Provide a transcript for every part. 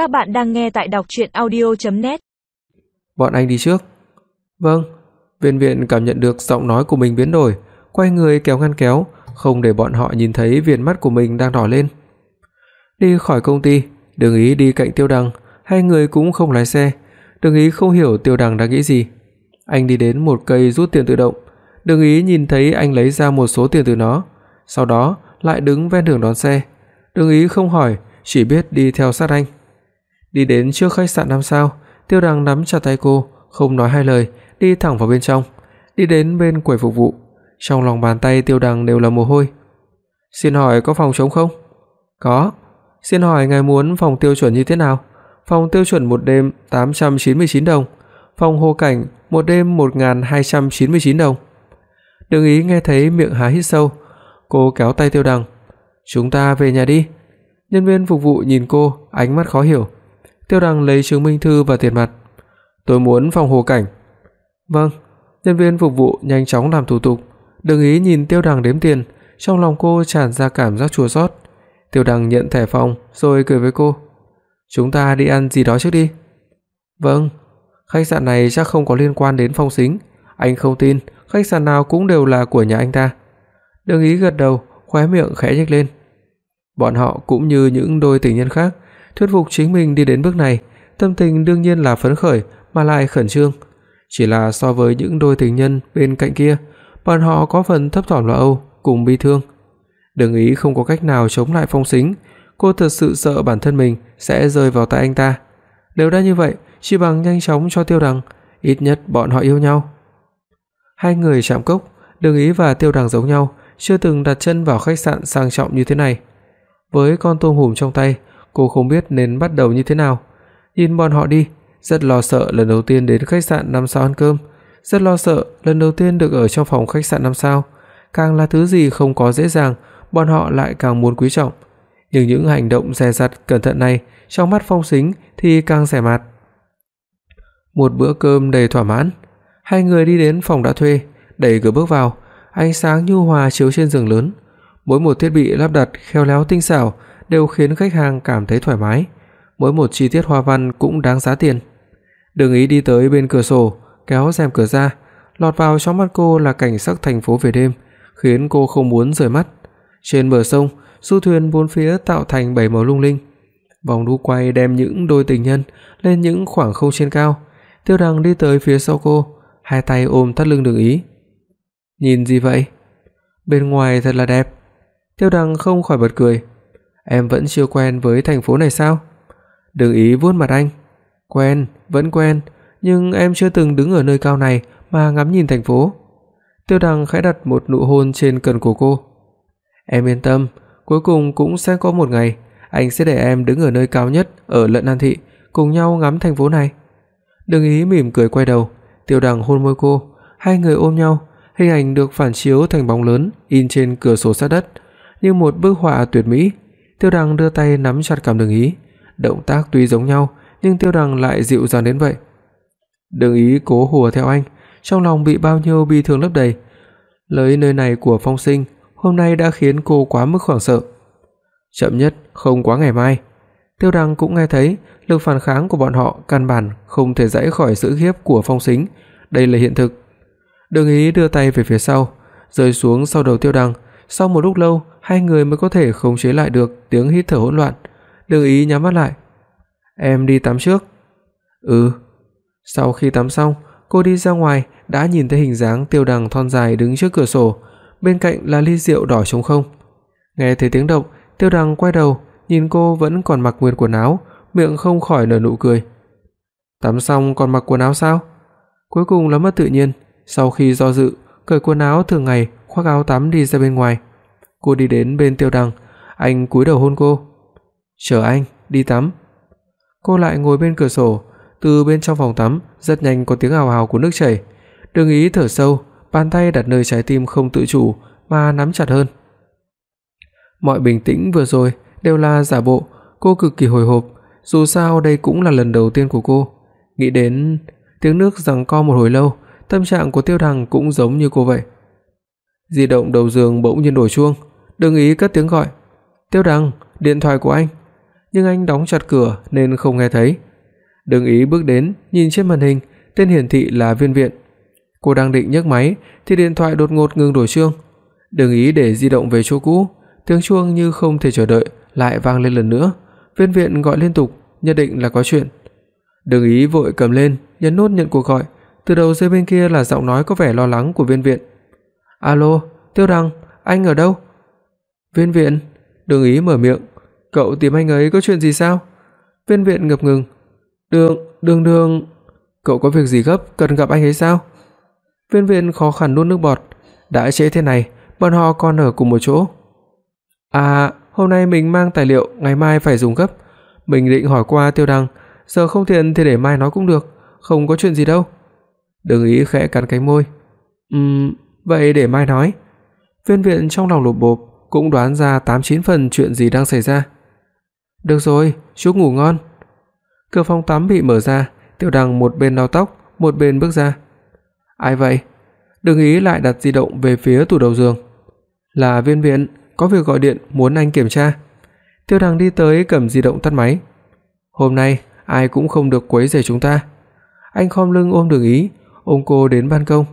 Các bạn đang nghe tại đọc audio net Bọn anh đi trước. Vâng. Viên Viện cảm nhận được giọng nói của mình biến đổi, quay người kéo ngăn kéo, không để bọn họ nhìn thấy viền mắt của mình đang đỏ lên. Đi khỏi công ty, Đường Ý đi cạnh Tiêu Đằng, hai người cũng không lái xe. Đường Ý không hiểu Tiêu Đằng đang nghĩ gì. Anh đi đến một cây rút tiền tự động, Đường Ý nhìn thấy anh lấy ra một số tiền từ nó, sau đó lại đứng ven đường đón xe. Đường Ý không hỏi, chỉ biết đi theo sát anh. Đi đến trước khách sạn năm sao, Tiêu Đằng nắm chặt tay cô, không nói hai lời, đi thẳng vào bên trong. Đi đến bên quầy phục vụ, trong lòng bàn tay Tiêu Đằng đều là mồ hôi. "Xin hỏi có phòng trống không?" "Có." "Xin hỏi ngài muốn phòng tiêu chuẩn như thế nào?" "Phòng tiêu chuẩn một đêm 899 đồng, phòng hồ cảnh một đêm 1299 đồng." Đường Ý nghe thấy miệng há hít sâu, cô kéo tay Tiêu Đằng, "Chúng ta về nhà đi." Nhân viên phục vụ nhìn cô, ánh mắt khó hiểu. Tiêu Đằng lấy chứng minh thư và tiền mặt. "Tôi muốn phòng hồ cảnh." "Vâng." Nhân viên phục vụ nhanh chóng làm thủ tục. Đừng ý nhìn Tiêu Đằng đếm tiền, trong lòng cô tràn ra cảm giác chua xót. Tiêu Đằng nhận thẻ phòng rồi cười với cô. "Chúng ta đi ăn gì đó trước đi." "Vâng." Khách sạn này chắc không có liên quan đến Phong Sính, anh không tin, khách sạn nào cũng đều là của nhà anh ta. Đừng ý gật đầu, khóe miệng khẽ nhếch lên. Bọn họ cũng như những đôi tình nhân khác, thuyết phục chính mình đi đến bước này, tâm tình đương nhiên là phấn khởi mà lại khẩn trương. Chỉ là so với những đôi tình nhân bên cạnh kia, bọn họ có phần thấp thỏm lo âu cùng bi thương. Đừng ý không có cách nào chống lại Phong Sính, cô thật sự sợ bản thân mình sẽ rơi vào tay anh ta. Nếu đã như vậy, chỉ bằng nhanh chóng cho Tiêu Đằng, ít nhất bọn họ yêu nhau. Hai người chạm cốc, Đường Ý và Tiêu Đằng giống nhau, chưa từng đặt chân vào khách sạn sang trọng như thế này. Với con tôm hùm trong tay, cô không biết nên bắt đầu như thế nào. Nhìn bọn họ đi, rất lo sợ lần đầu tiên đến khách sạn 5 sao ăn cơm, rất lo sợ lần đầu tiên được ở trong phòng khách sạn 5 sao, càng là thứ gì không có dễ dàng, bọn họ lại càng muốn quý trọng. Nhưng những hành động dè dặt cẩn thận này, trong mắt Phong Sính thì càng rẻ mạt. Một bữa cơm đầy thỏa mãn, hai người đi đến phòng đã thuê, đẩy cửa bước vào, ánh sáng nhu hòa chiếu trên giường lớn, mỗi một thiết bị lắp đặt khéo léo tinh xảo đều khiến khách hàng cảm thấy thoải mái, mỗi một chi tiết hoa văn cũng đáng giá tiền. Đường Ý đi tới bên cửa sổ, kéo rèm cửa ra, lọt vào trong mắt cô là cảnh sắc thành phố về đêm, khiến cô không muốn rời mắt. Trên bờ sông, du thuyền bốn phía tạo thành bảy màu lung linh. Vòng đu quay đem những đôi tình nhân lên những khoảng không trên cao. Tiêu Đằng đi tới phía sau cô, hai tay ôm thắt lưng Đường Ý. "Nhìn gì vậy?" "Bên ngoài thật là đẹp." Tiêu Đằng không khỏi bật cười. "Em vẫn chưa quen với thành phố này sao?" Đường Ý vuốt mặt anh. "Quen, vẫn quen, nhưng em chưa từng đứng ở nơi cao này mà ngắm nhìn thành phố." Tiêu Đằng khẽ đặt một nụ hôn trên cần cổ cô. "Em yên tâm, cuối cùng cũng sẽ có một ngày anh sẽ để em đứng ở nơi cao nhất ở Lận An thị, cùng nhau ngắm thành phố này." Đường Ý mỉm cười quay đầu, Tiêu Đằng hôn môi cô, hai người ôm nhau, hình ảnh được phản chiếu thành bóng lớn in trên cửa sổ sát đất, như một bức họa tuyệt mỹ. Tiêu Đằng đưa tay nắm chặt cằm Đường Ý, động tác tuy giống nhau, nhưng Tiêu Đằng lại dịu dàng đến vậy. Đường Ý cố hùa theo anh, trong lòng bị bao nhiêu bi thương lấp đầy. Lời nơi này của Phong Sinh hôm nay đã khiến cô quá mức hoảng sợ. Chậm nhất không quá ngày mai. Tiêu Đằng cũng nghe thấy lực phản kháng của bọn họ căn bản không thể giãy khỏi sự hiếp của Phong Sính, đây là hiện thực. Đường Ý đưa tay về phía sau, rơi xuống sau đầu Tiêu Đằng, sau một lúc lâu, hai người mới có thể khống chế lại được tiếng hít thở hỗn loạn. Đường Ý nhắm mắt lại. "Em đi tắm trước." "Ừ." Sau khi tắm xong, cô đi ra ngoài đã nhìn thấy hình dáng Tiêu Đằng thon dài đứng trước cửa sổ, bên cạnh là ly rượu đỏ trống không. Nghe thấy tiếng động, Tiêu Đằng quay đầu, nhìn cô vẫn còn mặc nguyên quần áo, miệng không khỏi nở nụ cười. Tắm xong còn mặc quần áo sao? Cuối cùng là mất tự nhiên, sau khi do dự, cởi quần áo thường ngày, khoác áo tắm đi ra bên ngoài. Cô đi đến bên Tiêu Đằng, anh cúi đầu hôn cô. "Chờ anh, đi tắm." Cô lại ngồi bên cửa sổ, từ bên trong phòng tắm rất nhanh có tiếng ào ào của nước chảy. Đường Ý thở sâu, bàn tay đặt nơi trái tim không tự chủ mà nắm chặt hơn. Mọi bình tĩnh vừa rồi đều là giả bộ, cô cực kỳ hồi hộp, dù sao đây cũng là lần đầu tiên của cô. Nghĩ đến tiếng nước giằng co một hồi lâu, tâm trạng của Tiêu Đằng cũng giống như cô vậy. Di động đầu giường bỗng nhiên đổ chuông, Đường Ý cất tiếng gọi. "Tiêu Đằng, điện thoại của anh." nhưng anh đóng chặt cửa nên không nghe thấy. Đường Ý bước đến, nhìn trên màn hình, tên hiển thị là Viên Viện. Cô đang định nhấc máy thì điện thoại đột ngột ngừng đổ chuông. Đường Ý để di động về chỗ cũ, tiếng chuông như không thể chờ đợi lại vang lên lần nữa. Viên Viện gọi liên tục, nhất định là có chuyện. Đường Ý vội cầm lên, nhấn nút nhận cuộc gọi. Từ đầu dây bên kia là giọng nói có vẻ lo lắng của Viên Viện. "Alo, Tiêu Đăng, anh ở đâu?" "Viên Viện." Đường Ý mở miệng, "Cậu tìm anh ấy có chuyện gì sao?" Viên Viện ngập ngừng. "Đường, Đường Đường, cậu có việc gì gấp cần gặp anh ấy sao?" Viên Viện khó khăn nuốt nước bọt, đã trễ thế này, bọn họ còn ở cùng một chỗ. "À, hôm nay mình mang tài liệu, ngày mai phải dùng gấp. Mình định hỏi qua Tiêu Đăng, giờ không tiện thì để mai nói cũng được, không có chuyện gì đâu." Đường Ý khẽ cắn cánh môi. "Ừm, vậy để mai nói." Viên Viện trong lòng lụp bột, cũng đoán ra 89 phần chuyện gì đang xảy ra. "Được rồi, chúc ngủ ngon." Cửa phòng tắm bị mở ra, Tiêu Đăng một bên lau tóc, một bên bước ra. "Ai vậy?" Đường Ý lại đặt di động về phía tủ đầu giường. "Là Viên Viện, có việc gọi điện muốn anh kiểm tra." Tiêu Đăng đi tới cầm di động tắt máy. "Hôm nay ai cũng không được quấy rầy chúng ta." Anh khom lưng ôm Đường Ý, ôm cô đến ban công.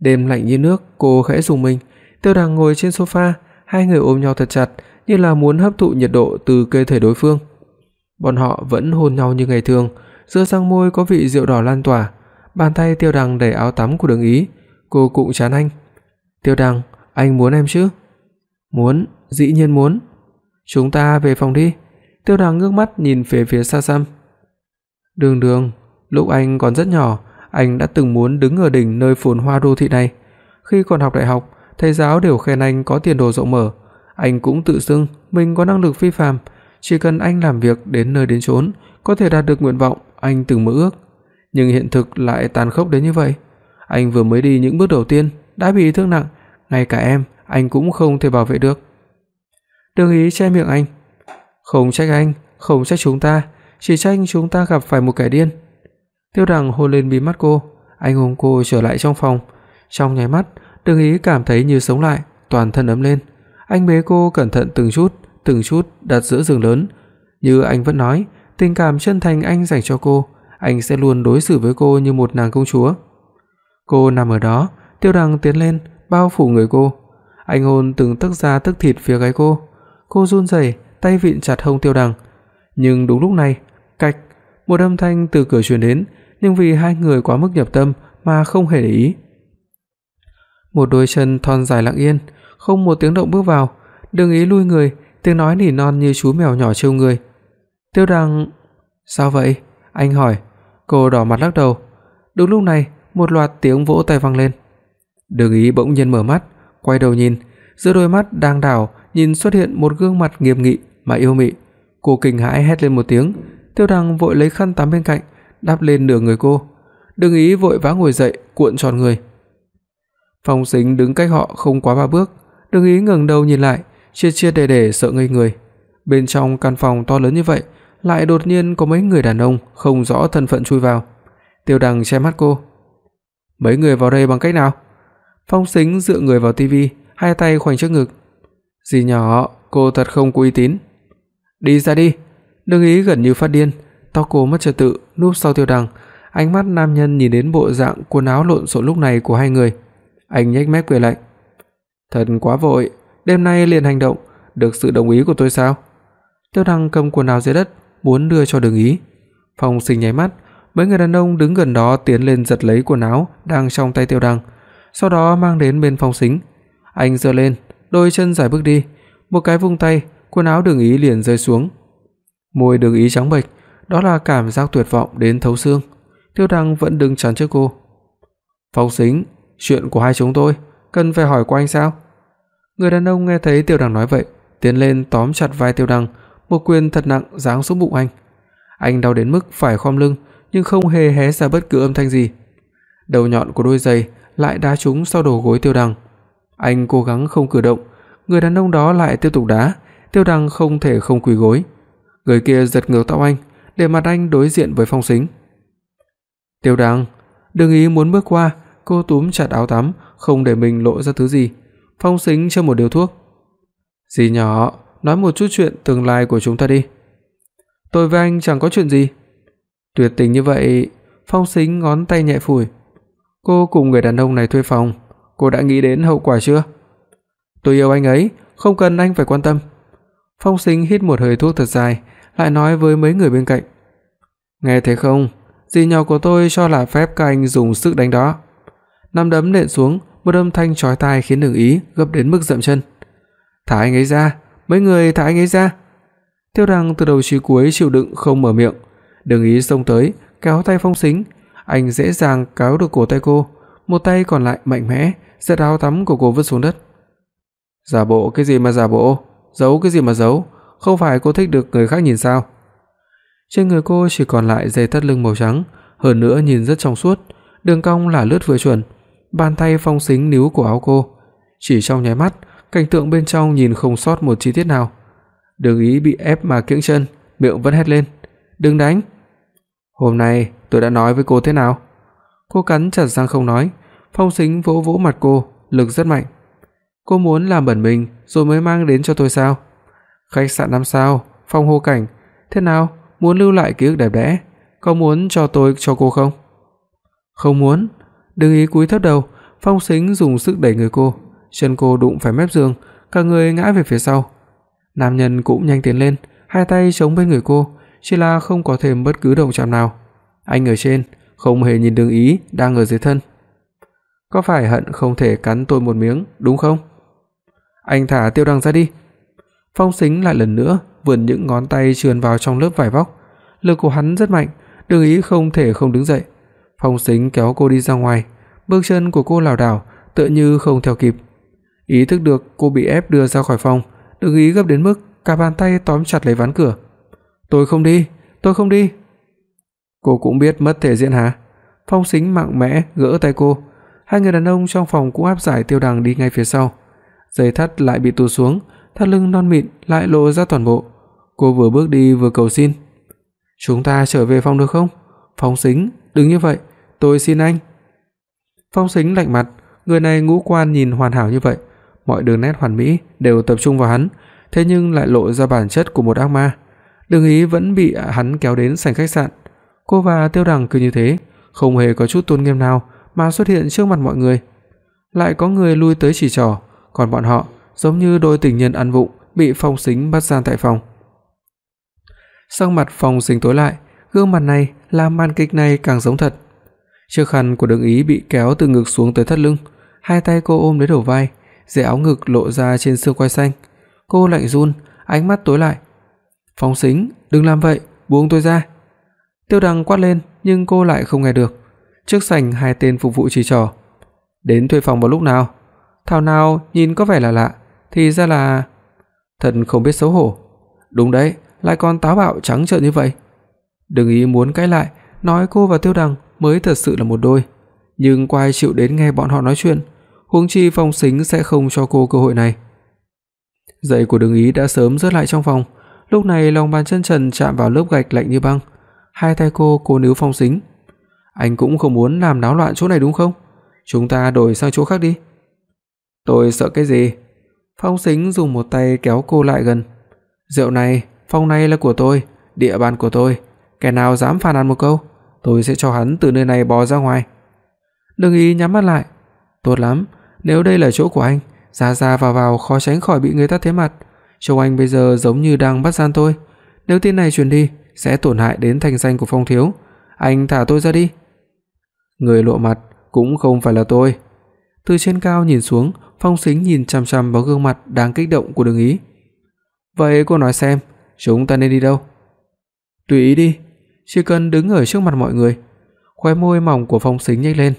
Đêm lạnh như nước, cô khẽ rùng mình. Tiêu Đằng ngồi trên sofa, hai người ôm nhau thật chặt, như là muốn hấp thụ nhiệt độ từ cơ thể đối phương. Bọn họ vẫn hôn nhau như ngày thường, giữa răng môi có vị rượu đỏ lan tỏa. Bàn tay Tiêu Đằng đẩy áo tắm của Đường Ý, cô cũng chán anh. "Tiêu Đằng, anh muốn em chứ?" "Muốn, dĩ nhiên muốn." "Chúng ta về phòng đi." Tiêu Đằng ngước mắt nhìn về phía xa xăm. "Đường Đường, lúc anh còn rất nhỏ, anh đã từng muốn đứng ở đỉnh nơi phồn hoa đô thị này. Khi còn học đại học, thầy giáo đều khen anh có tiền đồ rộng mở, anh cũng tự xưng mình có năng lực phi phàm, chỉ cần anh làm việc đến nơi đến chốn, có thể đạt được nguyện vọng anh từng mơ ước. Nhưng hiện thực lại tàn khốc đến như vậy. Anh vừa mới đi những bước đầu tiên đã bị thương nặng, ngay cả em anh cũng không thể bảo vệ được. Đường Ý che miệng anh. Không trách anh, không trách chúng ta, chỉ trách chúng ta gặp phải một kẻ điên. Tiêu Đằng hôn lên mí mắt cô, anh ôm cô trở lại trong phòng. Trong nháy mắt, Đường Ý cảm thấy như sống lại, toàn thân ấm lên. Anh bế cô cẩn thận từng chút, từng chút đặt giữa giường lớn, như anh vẫn nói, tình cảm chân thành anh dành cho cô, anh sẽ luôn đối xử với cô như một nàng công chúa. Cô nằm ở đó, Tiêu Đằng tiến lên, bao phủ người cô. Anh hôn từng tấc da tấc thịt phía gáy cô. Cô run rẩy, tay vịn chặt hông Tiêu Đằng. Nhưng đúng lúc này, cạch, một âm thanh từ cửa truyền đến, nhưng vì hai người quá mức nhập tâm mà không hề để ý. Một đôi chân thon dài lặng yên, không một tiếng động bước vào, đừng ý lui người, tiếng nói nỉ non như chú mèo nhỏ trêu người. Tiêu Đằng, "Sao vậy?" anh hỏi. Cô đỏ mặt lắc đầu. Đúng lúc này, một loạt tiếng vỗ tay vang lên. Đường Ý bỗng nhiên mở mắt, quay đầu nhìn, giữa đôi mắt đang đảo nhìn xuất hiện một gương mặt nghiêm nghị mà yêu mị. Cô kinh hãi hét lên một tiếng, Tiêu Đằng vội lấy khăn tắm bên cạnh, đắp lên nửa người cô. Đừng Ý vội vã ngồi dậy, cuộn tròn người. Phong Sính đứng cách họ không quá ba bước, đừng Ý ngẩng đầu nhìn lại, chia chia để để sợ ngây người. Bên trong căn phòng to lớn như vậy, lại đột nhiên có mấy người đàn ông không rõ thân phận chui vào. Tiêu Đằng che mắt cô. Mấy người vào đây bằng cách nào? Phong Sính dựa người vào tivi, hai tay khoanh trước ngực. "Dì nhỏ, cô thật không có uy tín." "Đi ra đi." Đường Ý gần như phát điên, tóc cô mất trật tự, núp sau Tiêu Đằng, ánh mắt nam nhân nhìn đến bộ dạng quần áo lộn xộn lúc này của hai người. Anh nhếch mép cười lạnh. "Thật quá vội, đêm nay liền hành động, được sự đồng ý của tôi sao?" Tiêu Đằng cầm quần áo dưới đất, muốn đưa cho Đường Ý. Phong Sinh nháy mắt, mấy người đàn ông đứng gần đó tiến lên giật lấy quần áo đang trong tay Tiêu Đằng, sau đó mang đến bên Phong Sính. Anh giơ lên, đôi chân giải bước đi, một cái vung tay, quần áo Đường Ý liền rơi xuống. Môi Đường Ý trắng bệch, đó là cảm giác tuyệt vọng đến thấu xương. Tiêu Đăng vẫn đứng chắn trước cô. "Phong Sính, chuyện của hai chúng tôi, cần phải hỏi qua anh sao?" Người đàn ông nghe thấy Tiêu Đăng nói vậy, tiến lên tóm chặt vai Tiêu Đăng, một quyền thật nặng giáng xuống bụng anh. Anh đau đến mức phải khom lưng, nhưng không hề hé ra bất cứ âm thanh gì. Đầu nhọn của đôi giày lại đá trúng sau đầu gối Tiêu Đăng. Anh cố gắng không cử động, người đàn ông đó lại tiếp tục đá, Tiêu Đăng không thể không quỳ gối. Người kia giật ngược tóc anh, để mặt anh đối diện với Phong Sính. Tiêu Đăng, đừng ý muốn bước qua, cô túm chặt áo tắm, không để mình lộ ra thứ gì. Phong Sính cho một điều thuốc. "Dì nhỏ, nói một chút chuyện tương lai của chúng ta đi." Tôi với anh chẳng có chuyện gì." Tuyệt tình như vậy, Phong Sính ngón tay nhẹ phủi. "Cô cùng người đàn ông này thuê phòng, cô đã nghĩ đến hậu quả chưa?" "Tôi yêu anh ấy, không cần anh phải quan tâm." Phong Sính hít một hơi thuốc thật dài, lại nói với mấy người bên cạnh. "Nghe thấy không, dì nhỏ của tôi cho là phép các anh dùng sức đánh đó." Năm đấm nện xuống, một âm thanh chói tai khiến Đường Ý gấp đến mức dậm chân. "Thả anh ấy ra, mấy người thả anh ấy ra." Tiêu Đăng từ đầu chí cuối chịu đựng không mở miệng, Đường Ý xông tới, kéo tay Phong Sính, anh dễ dàng kéo được cổ tay cô, một tay còn lại mạnh mẽ giật áo tắm của cô vứt xuống đất. Giả bộ cái gì mà giả bộ, giấu cái gì mà giấu, không phải cô thích được người khác nhìn sao? Trên người cô chỉ còn lại dây thắt lưng màu trắng, hơn nữa nhìn rất trong suốt, đường cong là lướt vừa chuẩn. Bàn tay Phong Sính níu cổ áo cô, chỉ trong nháy mắt, cảnh tượng bên trong nhìn không sót một chi tiết nào. Đường Ý bị ép mà kiễng chân, miệng vẫn hét lên, "Đừng đánh!" "Hôm nay tôi đã nói với cô thế nào?" Cô cắn chặt răng không nói, Phong Sính vỗ vỗ mặt cô, lực rất mạnh. "Cô muốn làm bẩn mình rồi mới mang đến cho tôi sao?" Khách sạn năm sao, phong hồ cảnh, thế nào, muốn lưu lại ký ức đẹp đẽ, có muốn cho tôi cho cô không? Không muốn. Đừng ý cúi thấp đầu, Phong Sính dùng sức đẩy người cô, chân cô đụng phải mép giường, cả người ngã về phía sau. Nam nhân cũng nhanh tiến lên, hai tay chống bên người cô, chỉ là không có thêm bất cứ động chạm nào. Anh ở trên, không hề nhìn Đường Ý đang ở dưới thân. Có phải hận không thể cắn tôi một miếng, đúng không? Anh thả Tiêu Đăng ra đi. Phong Sính lại lần nữa vươn những ngón tay trườn vào trong lớp vải vóc, lực của hắn rất mạnh, Đường Ý không thể không đứng dậy. Phong Sính kéo cô đi ra ngoài, bước chân của cô lảo đảo, tựa như không theo kịp. Ý thức được cô bị ép đưa ra khỏi phòng, Đường Ý gấp đến mức cả bàn tay tóm chặt lấy ván cửa. "Tôi không đi, tôi không đi." Cô cũng biết mất thể diện hả? Phong Sính mạnh mẽ gỡ tay cô. Hai người đàn ông trong phòng cũng áp giải Tiêu Đằng đi ngay phía sau. Dây thắt lại bị tu xuống, thắt lưng non mịn lại lộ ra toàn bộ. Cô vừa bước đi vừa cầu xin. "Chúng ta trở về phòng được không? Phong Sính, đừng như vậy, tôi xin anh." Phong Sính lạnh mặt, người này ngũ quan nhìn hoàn hảo như vậy, mọi đường nét hoàn mỹ đều tập trung vào hắn, thế nhưng lại lộ ra bản chất của một ác ma. Đường Ý vẫn bị hắn kéo đến sảnh khách sạn. Cô và Tiêu Đằng cứ như thế, không hề có chút tôn nghiêm nào mà xuất hiện trước mặt mọi người. Lại có người lui tới chỉ trỏ, còn bọn họ giống như đôi tình nhân ăn vụng bị Phong Sính bắt gian tại phòng. Sắc mặt Phong Sính tối lại, gương mặt này làm màn kịch này càng giống thật. Chiếc khăn của Đường Ý bị kéo từ ngực xuống tới thắt lưng, hai tay cô ôm lấy đầu vai, dây áo ngực lộ ra trên xương quai xanh. Cô lạnh run, ánh mắt tối lại. "Phong Sính, đừng làm vậy, buông tôi ra." Tiêu Đằng quát lên, nhưng cô lại không nghe được. Trước sảnh hai tên phục vụ chỉ trỏ. "Đến thuê phòng vào lúc nào?" Thảo nào nhìn có vẻ là lạ, thì ra là thật không biết xấu hổ. Đúng đấy, lại còn táo bạo trắng trợn như vậy. Đừng ý muốn cãi lại, nói cô và Tiêu Đằng mới thật sự là một đôi, nhưng quay chịu đến nghe bọn họ nói chuyện, huống chi Phong Sính sẽ không cho cô cơ hội này. Giày của Đường Ý đã sớm rớt lại trong phòng, lúc này lòng bàn chân trần chạm vào lớp gạch lạnh như băng, hai tay cô cố níu Phong Sính. Anh cũng không muốn làm náo loạn chỗ này đúng không? Chúng ta đổi sang chỗ khác đi. Tôi sợ cái gì? Phong Sính dùng một tay kéo cô lại gần. Rượu này, phòng này là của tôi, địa bàn của tôi, kẻ nào dám phàn nàn một câu, tôi sẽ cho hắn từ nơi này bò ra ngoài. Đừng ý nhắm mắt lại. Tốt lắm, nếu đây là chỗ của anh, ra ra vào vào khó tránh khỏi bị người ta thấy mặt. Trông anh bây giờ giống như đang bắt gian tôi, nếu tin này truyền đi sẽ tổn hại đến thanh danh của Phong thiếu, anh thả tôi ra đi. Người lộ mặt cũng không phải là tôi. Từ trên cao nhìn xuống, Phong Sính nhìn chằm chằm vào gương mặt đang kích động của Đường Ý. "Vậy cô nói xem, chúng ta nên đi đâu?" "Tùy ý đi, chỉ cần đứng ở trước mặt mọi người." Khóe môi mỏng của Phong Sính nhếch lên,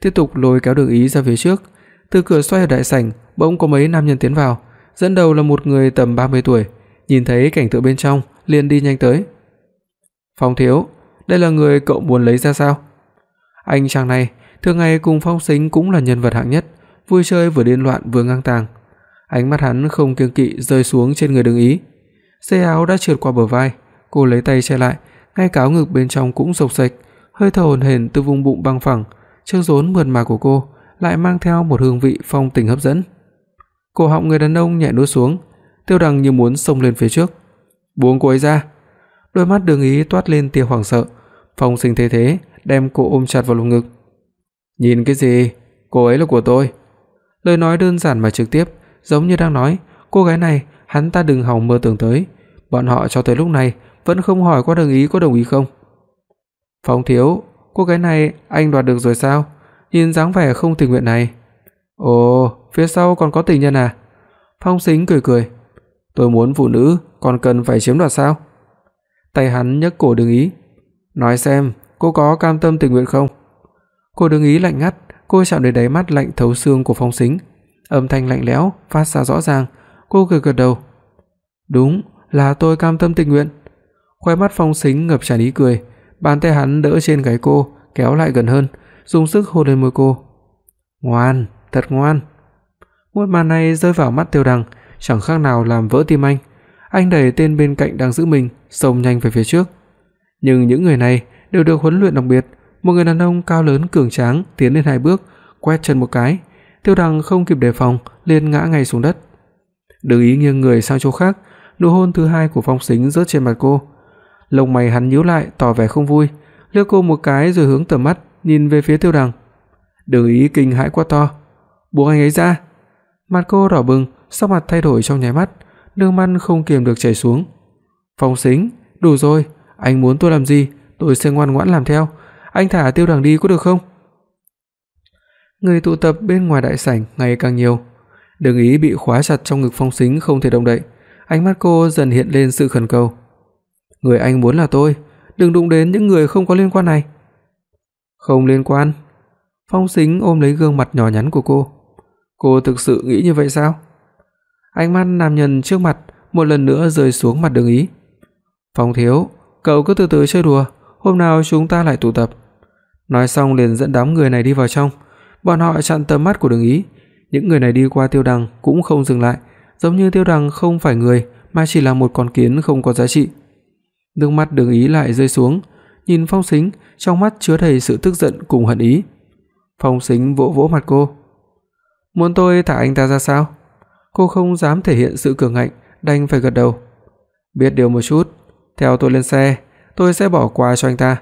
tiếp tục lôi kéo Đường Ý ra phía trước. Từ cửa xoay ở đại sảnh, bỗng có mấy nam nhân tiến vào, dẫn đầu là một người tầm 30 tuổi, nhìn thấy cảnh tượng bên trong, liền đi nhanh tới. "Phong thiếu, đây là người cậu muốn lấy ra sao?" Anh chàng này, thường ngày cùng Phong Sính cũng là nhân vật hạng nhất, vui chơi vừa điên loạn vừa ngang tàng. Ánh mắt hắn không kiêng kỵ rơi xuống trên người Đường Ý. Dây áo đã trượt qua bờ vai, cô lấy tay che lại, ngay cả áo ngực bên trong cũng sộc sạch, hơi thở hồn hển từ vùng bụng băng phẳng, chiếc rốn mượt mà của cô lại mang theo một hương vị phong tình hấp dẫn. Cổ họng người đàn ông nhẹ nuốt xuống, Tiêu Đằng như muốn xông lên phía trước. "Buông cô ấy ra." Đôi mắt Đường Ý toát lên tia hoảng sợ, Phong Sinh thế thế, đem cô ôm chặt vào lồng ngực. "Nhìn cái gì? Cô ấy là của tôi." Lời nói đơn giản mà trực tiếp, giống như đang nói, cô gái này hắn ta đừng hòng mơ tưởng tới. Bọn họ cho tới lúc này vẫn không hỏi qua Đường Ý có đồng ý không. "Phong thiếu, cô gái này anh đoạt được rồi sao? Nhìn dáng vẻ không tình nguyện này." "Ồ, phía sau còn có tình nhân à?" Phong Sính cười cười. "Tôi muốn phụ nữ, còn cần phải chiếm đoạt sao?" Tay hắn nhấc cổ Đường Ý. "Nói xem, cô có cam tâm tình nguyện không?" Cô Đường Ý lạnh ngắt, cô chạm đến đáy mắt lạnh thấu xương của Phong Sính, âm thanh lạnh lẽo phát ra rõ ràng, cô gật gật đầu. "Đúng, là tôi cam tâm tình nguyện." Khóe mắt Phong Sính ngập tràn ý cười, bàn tay hắn đỡ trên gáy cô, kéo lại gần hơn, dùng sức hôn lên môi cô. "Ngoan, thật ngoan." Một màn này rơi vào mắt Tiêu Đằng, chẳng khác nào làm vỡ tim anh. Anh đẩy tên bên cạnh đang giữ mình, xông nhanh về phía trước. Nhưng những người này đều được huấn luyện đặc biệt, một người đàn ông cao lớn cường tráng tiến lên hai bước, quét chân một cái, Tiêu Đằng không kịp đề phòng, liền ngã ngay xuống đất. Đừng ý nghiêng người sang chỗ khác, nụ hôn thứ hai của Phong Sính rớt trên mặt cô. Lông mày hắn nhíu lại tỏ vẻ không vui, liếc cô một cái rồi hướng tầm mắt nhìn về phía Tiêu Đằng. Đừng ý kinh hãi quá to, buông anh ấy ra. Mặt cô đỏ bừng, sắc mặt thay đổi trong nháy mắt, nước mắt không kiềm được chảy xuống. Phong Sính, đủ rồi, anh muốn tôi làm gì, tôi sẽ ngoan ngoãn làm theo. Anh thả Tiêu Đằng đi có được không? Người tụ tập bên ngoài đại sảnh ngày càng nhiều. Đường Ý bị khóa chặt trong ngực Phong Sính không thể động đậy, ánh mắt cô dần hiện lên sự khẩn cầu. "Người anh muốn là tôi, đừng đụng đến những người không có liên quan này." "Không liên quan?" Phong Sính ôm lấy gương mặt nhỏ nhắn của cô. "Cô thực sự nghĩ như vậy sao?" Ánh mắt nam nhân trước mặt một lần nữa rơi xuống mặt Đường Ý. "Phong thiếu, cậu cứ từ từ chơi đùa, hôm nào chúng ta lại tụ tập." Nói xong liền dẫn đám người này đi vào trong. Bọn họ chặn tầm mắt của Đường Ý, những người này đi qua Tiêu Đằng cũng không dừng lại, giống như Tiêu Đằng không phải người mà chỉ là một con kiến không có giá trị. Nước mắt Đường Ý lại rơi xuống, nhìn Phong Sính, trong mắt chứa đầy sự tức giận cùng hận ý. Phong Sính vỗ vỗ mặt cô. "Muốn tôi thả anh ta ra sao?" Cô không dám thể hiện sự cường ngạnh, đành phải gật đầu. "Biết điều một chút, theo tôi lên xe, tôi sẽ bỏ qua cho anh ta."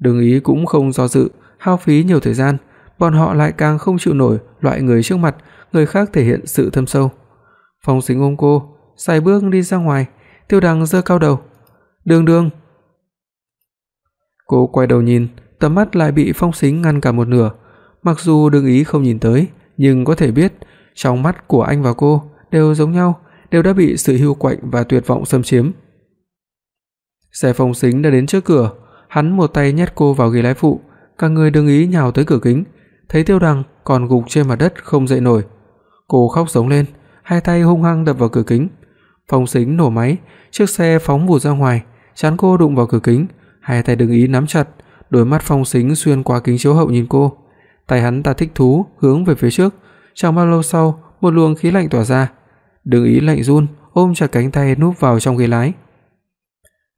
Đường Ý cũng không do dự, hao phí nhiều thời gian, bọn họ lại càng không chịu nổi loại người trước mặt, người khác thể hiện sự thâm sâu. Phong Sính ôm cô, xài bước đi ra ngoài, Tiêu Đằng giơ cao đầu. "Đường Đường." Cô quay đầu nhìn, tầm mắt lại bị Phong Sính ngăn cả một nửa, mặc dù đường ý không nhìn tới, nhưng có thể biết trong mắt của anh và cô đều giống nhau, đều đã bị sự hiu quạnh và tuyệt vọng xâm chiếm. Xe Phong Sính đã đến trước cửa, hắn một tay nhét cô vào ghế lái phụ, cả người đừng ý nhào tới cửa kính, thấy Tiêu Đằng còn gục trên mặt đất không dậy nổi. Cô khóc giống lên, hai tay hung hăng đập vào cửa kính. Phong Sính nổ máy, chiếc xe phóng vụt ra ngoài, chắn cô đụng vào cửa kính, hai tay đừng ý nắm chặt, đôi mắt Phong Sính xuyên qua kính chiếu hậu nhìn cô. Tay hắn ta thích thú hướng về phía trước, chẳng bao lâu sau, một luồng khí lạnh tỏa ra. Đừng ý lạnh run, ôm chặt cánh tay núp vào trong ghế lái.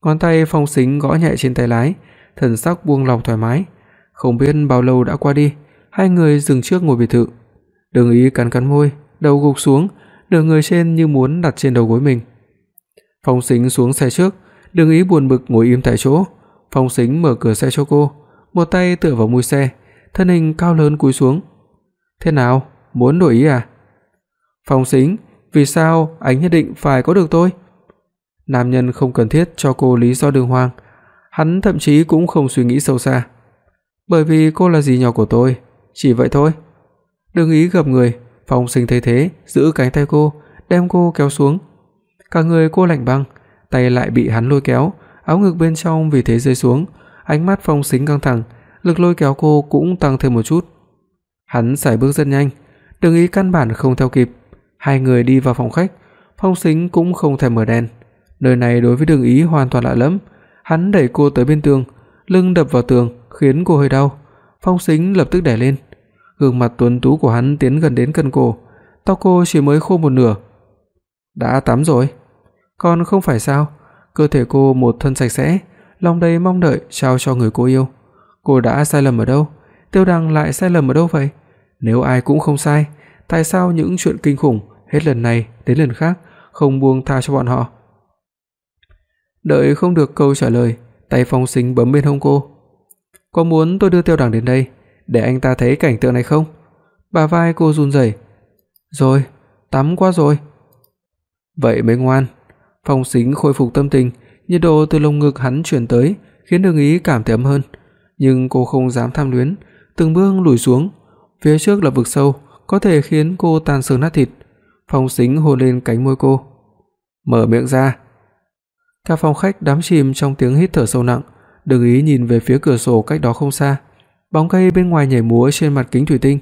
Ngón tay Phong Sính gõ nhẹ trên tay lái, thần sắc buông lỏng thoải mái. Không biết bao lâu đã qua đi, hai người dừng trước ngôi biệt thự. Đường Ý cắn cắn môi, đầu gục xuống, nửa người trên như muốn đặt trên đầu gối mình. Phong Sính xuống xe trước, Đường Ý buồn bực ngồi im tại chỗ. Phong Sính mở cửa xe cho cô, một tay tựa vào mui xe, thân hình cao lớn cúi xuống. "Thế nào, muốn đổi ý à?" "Phong Sính, vì sao anh nhất định phải có được tôi?" Nam nhân không cần thiết cho cô lý do đường hoàng, hắn thậm chí cũng không suy nghĩ sâu xa. "Bởi vì cô là dì nhỏ của tôi, chỉ vậy thôi." Đừng ý gặp người, Phong Sinh thấy thế, giữ cánh tay cô, đem cô kéo xuống. Cả người cô lạnh băng, tay lại bị hắn lôi kéo, áo ngực bên trong vì thế rơi xuống, ánh mắt Phong Sính căng thẳng, lực lôi kéo cô cũng tăng thêm một chút. Hắn sải bước rất nhanh, đường ý căn bản không theo kịp. Hai người đi vào phòng khách, Phong Sính cũng không thèm mở đèn. Nơi này đối với Đường Ý hoàn toàn lạ lẫm, hắn đẩy cô tới bên tường, lưng đập vào tường khiến cô hơi đau. Phong Sính lập tức đè lên. Gương mặt tuấn tú của hắn tiến gần đến cân cổ, tóc cô chỉ mới khô một nửa. Đã tắm rồi? Còn không phải sao? Cơ thể cô một thân sạch sẽ, lòng đầy mong đợi trao cho người cô yêu. Cô đã sai lầm ở đâu? Tiêu Đăng lại sai lầm ở đâu vậy? Nếu ai cũng không sai, tại sao những chuyện kinh khủng hết lần này đến lần khác không buông tha cho bọn họ? Đợi không được câu trả lời, tay Phong Sính bấm bên hông cô. "Có muốn tôi đưa Tiêu Đằng đến đây để anh ta thấy cảnh tượng này không?" Bả vai cô run rẩy. "Rồi, tắm qua rồi." Vậy mới ngoan. Phong Sính khôi phục tâm tình, nhiệt độ từ lồng ngực hắn truyền tới, khiến Đường Ý cảm thấy ấm hơn, nhưng cô không dám tham luyến, từng bước lùi xuống. Phía trước là vực sâu, có thể khiến cô tan xương nát thịt. Phong Sính hôn lên cánh môi cô. "Mở miệng ra." Cả phòng khách đắm chìm trong tiếng hít thở sâu nặng, Đường Ý nhìn về phía cửa sổ cách đó không xa. Bóng cây bên ngoài nhảy múa trên mặt kính thủy tinh.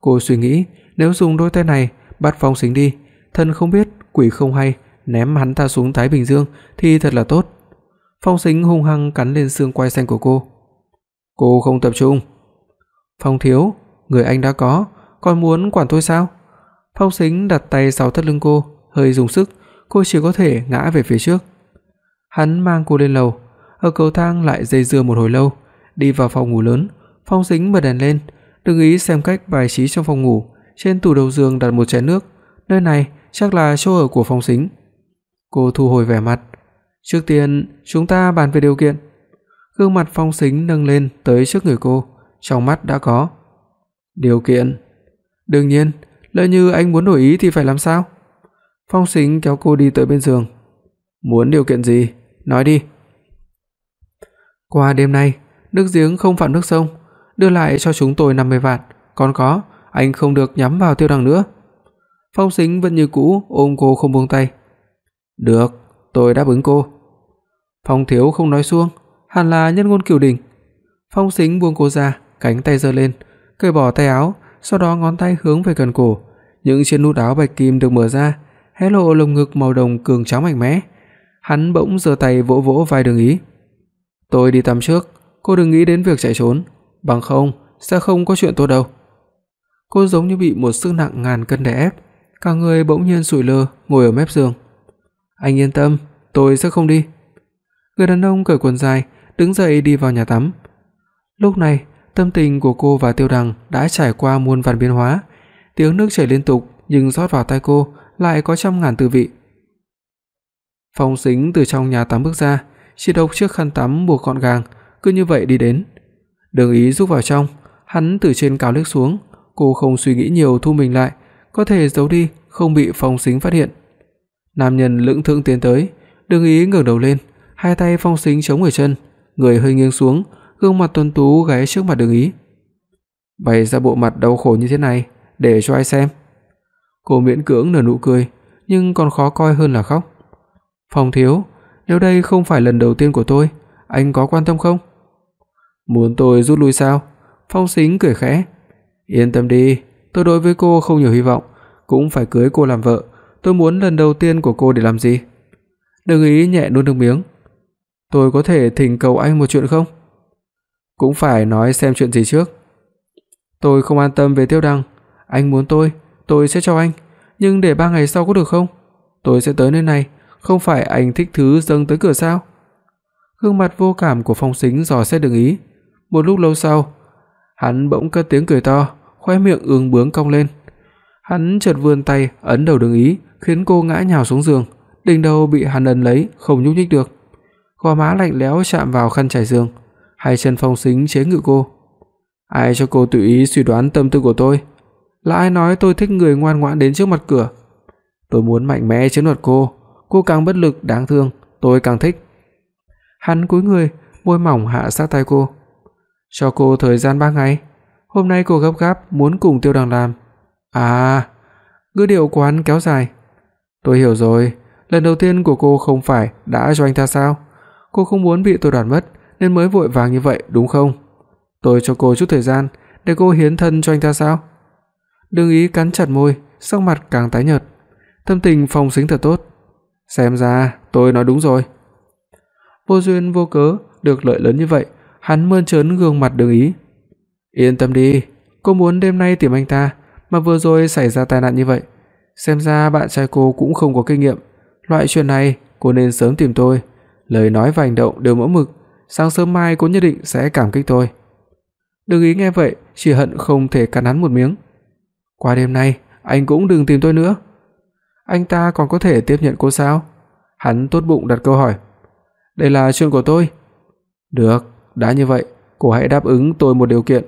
Cô suy nghĩ, nếu dùng đôi tay này bắt Phong Sính đi, thân không biết, quỷ không hay, ném hắn ta xuống Thái Bình Dương thì thật là tốt. Phong Sính hung hăng cắn lên xương quai xanh của cô. Cô không tập trung. Phong thiếu, người anh đã có, còn muốn quản tôi sao? Phong Sính đặt tay sau thắt lưng cô, hơi dùng sức, cô chỉ có thể ngã về phía trước. Hắn mang cô lên lầu, ở cầu thang lại dây dưa một hồi lâu, đi vào phòng ngủ lớn, Phong Sính bật đèn lên, đừng ý xem cách bài trí trong phòng ngủ, trên tủ đầu giường đặt một chén nước, nơi này chắc là chỗ ở của Phong Sính. Cô thu hồi vẻ mặt, "Trước tiên, chúng ta bàn về điều kiện." Gương mặt Phong Sính nâng lên tới trước người cô, trong mắt đã có điều kiện. "Đương nhiên, lỡ như anh muốn đổi ý thì phải làm sao?" Phong Sính kéo cô đi tới bên giường. "Muốn điều kiện gì? Nói đi." Qua đêm nay, nước giếng không phạm nước sông, đưa lại cho chúng tôi 50 vạn, còn có, anh không được nhắm vào Tiêu Đằng nữa. Phong Sính vẫn như cũ ôm cô không buông tay. "Được, tôi đáp ứng cô." Phong thiếu không nói xuông, hẳn là nhân ngôn cửu đỉnh. Phong Sính buông cô ra, cánh tay giơ lên, cởi bỏ tay áo, sau đó ngón tay hướng về gần cổ, những chiếc nút áo bạch kim được mở ra, hé lộ lồng ngực màu đồng cường tráng mạnh mẽ. Hắn bỗng giơ tay vỗ vỗ vai Đường Ý. "Tôi đi tắm trước, cô đừng nghĩ đến việc chạy trốn, bằng không sẽ không có chuyện tốt đâu." Cô giống như bị một sức nặng ngàn cân đè ép, cả người bỗng nhiên sụi lơ ngồi ở mép giường. "Anh yên tâm, tôi sẽ không đi." Người đàn ông cởi quần dài, đứng dậy đi vào nhà tắm. Lúc này, tâm tình của cô và Tiêu Đằng đã trải qua muôn vàn biến hóa, tiếng nước chảy liên tục nhưng rót vào tai cô lại có trăm ngàn tư vị. Phong Sính từ trong nhà tắm bước ra, chỉ độc chiếc khăn tắm buộc gọn gàng, cứ như vậy đi đến. Đường Ý rúc vào trong, hắn từ trên cao liếc xuống, cô không suy nghĩ nhiều thu mình lại, có thể giấu đi, không bị Phong Sính phát hiện. Nam nhân lững thững tiến tới, Đường Ý ngẩng đầu lên, hai tay Phong Sính chống ở chân, người hơi nghiêng xuống, gương mặt tuấn tú ghé trước mặt Đường Ý. Bày ra bộ mặt đau khổ như thế này để cho ai xem. Cô miễn cưỡng nở nụ cười, nhưng còn khó coi hơn là khóc. "Phong thiếu, nếu đây không phải lần đầu tiên của tôi, anh có quan tâm không?" "Muốn tôi rút lui sao?" Phong Sính cười khẽ. "Yên tâm đi, tôi đối với cô không nhiều hy vọng, cũng phải cưới cô làm vợ, tôi muốn lần đầu tiên của cô để làm gì?" Đừng ý nhẹ nuốt nước miếng. "Tôi có thể thỉnh cầu anh một chuyện không?" "Cũng phải nói xem chuyện gì trước." "Tôi không an tâm về Tiêu Đăng, anh muốn tôi, tôi sẽ cho anh, nhưng để 3 ngày sau có được không? Tôi sẽ tới nơi này, không phải anh thích thứ dâng tới cửa sao?" Gương mặt vô cảm của Phong Sính dò xét Đường Ý. Một lúc lâu sau, hắn bỗng cất tiếng cười to, khóe miệng ương bướng cong lên. Hắn chợt vươn tay ấn đầu Đường Ý, khiến cô ngã nhào xuống giường, đỉnh đầu bị hắn ấn lấy, không nhúc nhích được. Gò má lạnh lẽo chạm vào khăn trải giường, hai chân Phong Sính chế ngự cô. Ai cho cô tùy ý suy đoán tâm tư của tôi? Là ai nói tôi thích người ngoan ngoãn đến trước mặt cửa? Tôi muốn mạnh mẽ chiếm đoạt cô, cô càng bất lực đáng thương, tôi càng thích. Hắn cúi người, môi mỏng hạ sát tay cô. Cho cô thời gian 3 ngày. Hôm nay cô gấp gáp muốn cùng Tiêu Đằng làm. À, ngữ điệu của hắn kéo dài. Tôi hiểu rồi, lần đầu tiên của cô không phải đã cho anh ta sao? Cô không muốn bị tôi đoạt mất nên mới vội vàng như vậy đúng không? Tôi cho cô chút thời gian để cô hiến thân cho anh ta sao? Đương ý cắn chặt môi, sắc mặt càng tái nhợt. Tâm tình Phong Sính thật tốt. Xem ra tôi nói đúng rồi. Vô duyên vô cớ được lợi lớn như vậy, hắn mơn trớn gương mặt Đường Ý. Yên tâm đi, cô muốn đêm nay tìm anh ta, mà vừa rồi xảy ra tai nạn như vậy, xem ra bạn trai cô cũng không có kinh nghiệm, loại chuyện này cô nên sớm tìm tôi, lời nói và hành động đều mẫu mực, sáng sớm mai cô nhất định sẽ cảm kích tôi. Đường Ý nghe vậy, chỉ hận không thể cắn hắn một miếng. Qua đêm nay, anh cũng đừng tìm tôi nữa. Anh ta còn có thể tiếp nhận cô sao? Hắn tốt bụng đặt câu hỏi. Đây là chuyện của tôi. Được, đã như vậy, cô hãy đáp ứng tôi một điều kiện.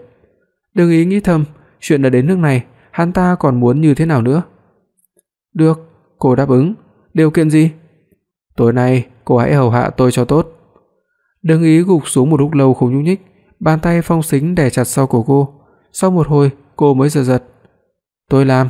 Đừng ý nghĩ thầm, chuyện đã đến nước này, hắn ta còn muốn như thế nào nữa? Được, cô đáp ứng. Điều kiện gì? Tối nay cô hãy hầu hạ tôi cho tốt. Đừng ý gục xuống một lúc lâu không nhúc nhích, bàn tay Phong Sính đè chặt sau cổ cô. Sau một hồi, cô mới giật giật. "Tôi làm."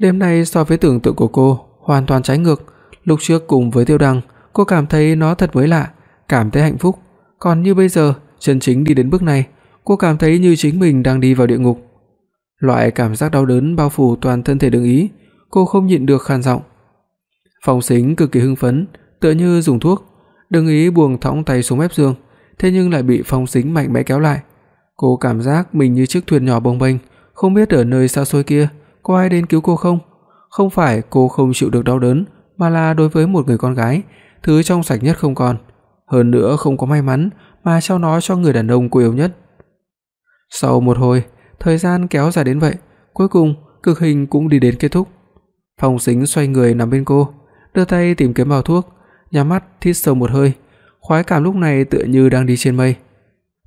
Đêm nay so với tưởng tượng của cô, hoàn toàn trái ngược. Lúc trước cùng với Tiêu Đăng, cô cảm thấy nó thật mới lạ, cảm thấy hạnh phúc, còn như bây giờ, chân chính đi đến bước này, cô cảm thấy như chính mình đang đi vào địa ngục. Loại cảm giác đau đớn bao phủ toàn thân thể Đường Ý, cô không nhịn được khan giọng. Phong Sính cực kỳ hưng phấn, tựa như dùng thuốc, Đường Ý buông thõng tay xuống mép giường, thế nhưng lại bị Phong Sính mạnh mẽ kéo lại. Cô cảm giác mình như chiếc thuyền nhỏ bồng bềnh, không biết ở nơi xa xôi kia có ai đến cứu cô không? Không phải cô không chịu được đau đớn, mà là đối với một người con gái, thứ trong sạch nhất không còn, hơn nữa không có may mắn mà trao nó cho người đàn ông cô yêu nhất. Sau một hồi, thời gian kéo dài đến vậy, cuối cùng cực hình cũng đi đến kết thúc. Phong Sính xoay người nằm bên cô, đưa tay tìm kiếm bao thuốc, nhắm mắt hít sâu một hơi, khoái cảm lúc này tựa như đang đi trên mây.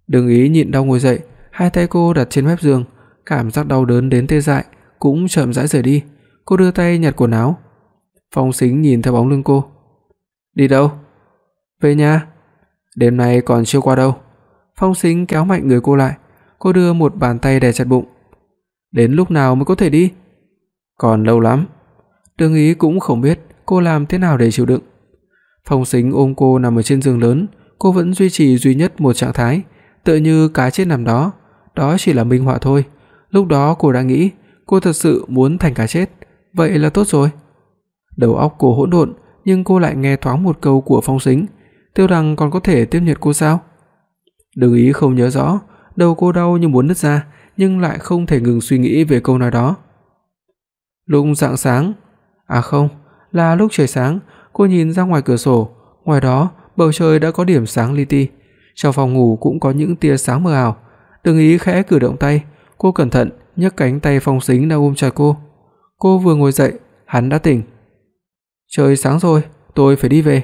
Đừng ý nhịn đau ngồi dậy, hai tay cô đặt trên mép giường, cảm giác đau đớn đến tê dại cũng chậm rãi rời đi. Cô đưa tay nhặt quần áo. Phong Sính nhìn theo bóng lưng cô. "Đi đâu?" "Về nhà." "Đêm nay còn chưa qua đâu." Phong Sính kéo mạnh người cô lại, cô đưa một bàn tay đè chặt bụng. "Đến lúc nào mới có thể đi?" "Còn lâu lắm." tương Ý cũng không biết cô làm thế nào để chịu đựng. Phong Sính ôm cô nằm ở trên giường lớn, cô vẫn duy trì duy nhất một trạng thái, tựa như cá chết nằm đó, đó chỉ là minh họa thôi. Lúc đó cô đã nghĩ, cô thật sự muốn thành cá chết, vậy là tốt rồi. Đầu óc cô hỗn độn, nhưng cô lại nghe thoáng một câu của Phong Sính, Tiêu Đằng còn có thể tiếp nhận cô sao? Đừng ý không nhớ rõ, đầu cô đau như muốn nứt ra, nhưng lại không thể ngừng suy nghĩ về câu nói đó. Lúc rạng sáng, à không, là lúc trời sáng, cô nhìn ra ngoài cửa sổ, ngoài đó bầu trời đã có điểm sáng li ti, trong phòng ngủ cũng có những tia sáng mờ ảo. Đừng ý khẽ cử động tay, cô cẩn thận nhấc cánh tay Phong Sính đang ôm chặt cô. Cô vừa ngồi dậy, hắn đã tỉnh. "Trời sáng rồi, tôi phải đi về."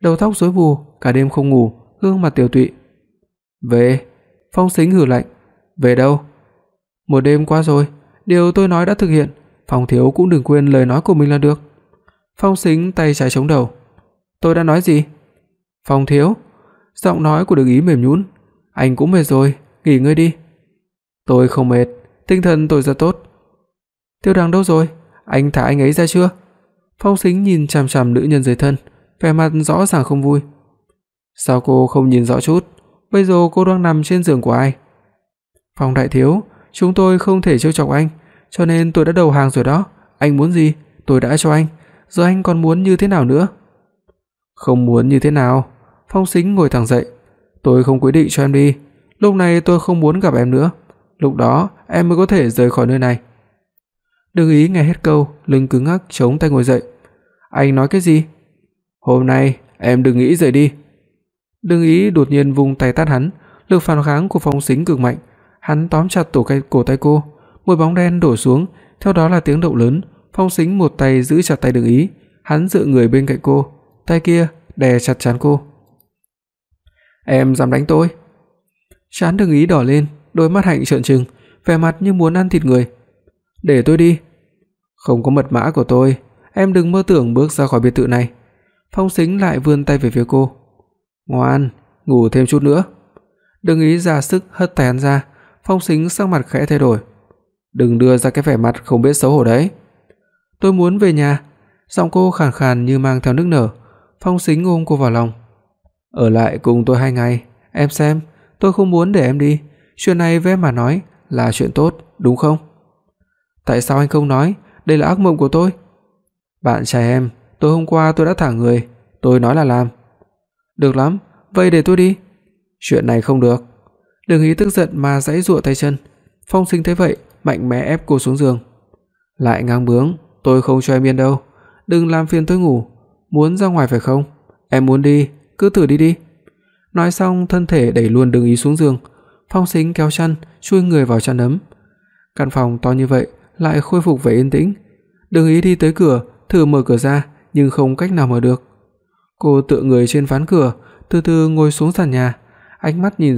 Đầu tóc rối bù, cả đêm không ngủ, gương mặt tiều tụy. "Về?" Phong Sính hừ lạnh. "Về đâu?" "Một đêm qua rồi, điều tôi nói đã thực hiện, Phong thiếu cũng đừng quên lời nói của mình là được." Phong Sính tay trái chống đầu. "Tôi đã nói gì?" "Phong thiếu." Giọng nói của Đường Ý mềm nhũn. "Anh cũng mệt rồi, nghỉ ngơi đi." "Tôi không mệt, tinh thần tôi rất tốt." "Tiêu Đằng đâu rồi? Anh thả anh ấy ra chưa?" Phong Sính nhìn chằm chằm nữ nhân dưới thân, vẻ mặt rõ ràng không vui. "Sao cô không nhìn rõ chút? Bây giờ cô đang nằm trên giường của ai?" "Phong đại thiếu, chúng tôi không thể trêu chọc anh, cho nên tôi đã đầu hàng rồi đó, anh muốn gì, tôi đã cho anh, giờ anh còn muốn như thế nào nữa?" "Không muốn như thế nào?" Phong Sính ngồi thẳng dậy, "Tôi không quyết định cho em đi, lúc này tôi không muốn gặp em nữa, lúc đó em mới có thể rời khỏi nơi này." Đừng ý nghe hết câu, lưng cứng ngắc chống tay ngồi dậy. "Anh nói cái gì?" "Hôm nay em đừng nghĩ rời đi." Đừng ý đột nhiên vung tay tát hắn, lực phản kháng của Phong Sính cực mạnh, hắn tóm chặt tổ cây cổ tay cô, một bóng đen đổ xuống, theo đó là tiếng động lớn, Phong Sính một tay giữ chặt tay Đường Ý, hắn dựa người bên cạnh cô, tay kia đè chặt trán cô. "Em dám đánh tôi?" Trán Đường Ý đỏ lên, đôi mắt hạnh trợn trừng, vẻ mặt như muốn ăn thịt người. "Để tôi đi." "Không có mật mã của tôi, em đừng mơ tưởng bước ra khỏi biệt thự này." Phong Sính lại vươn tay về phía cô. "Ngoan, ngủ thêm chút nữa." đừng Ý ra sức hất tay hắn ra, Phong Sính sắc mặt khẽ thay đổi. "Đừng đưa ra cái vẻ mặt không biết xấu hổ đấy." "Tôi muốn về nhà." Giọng cô khàn khàn như mang theo nước nở. Phong Sính ôm cô vào lòng. "Ở lại cùng tôi hai ngày, em xem, tôi không muốn để em đi, chuyện này với em mà nói là chuyện tốt, đúng không?" "Tại sao anh không nói, đây là ác mộng của tôi?" "Bạn trai em, tối hôm qua tôi đã thả người, tôi nói là làm." "Được lắm, vậy để tôi đi." "Chuyện này không được." Đừng ý tức giận mà giãy giụa tay chân. Phong Sinh thấy vậy, mạnh mẽ ép cô xuống giường. "Lại ngang bướng, tôi không cho em yên đâu. Đừng làm phiền tôi ngủ, muốn ra ngoài phải không? Em muốn đi, cứ thử đi đi." Nói xong, thân thể đẩy luôn Đường Ý xuống giường. Phong Sính kéo chăn, chui người vào chăn ấm. Căn phòng to như vậy lại khôi phục vẻ yên tĩnh. Đường Ý đi tới cửa, thử mở cửa ra, nhưng không cách nào mở được. Cô tựa người trên ván cửa, từ từ ngồi xuống sàn nhà, ánh mắt nhìn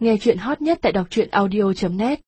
Nghe truyện hot nhất tại đọc truyện audio net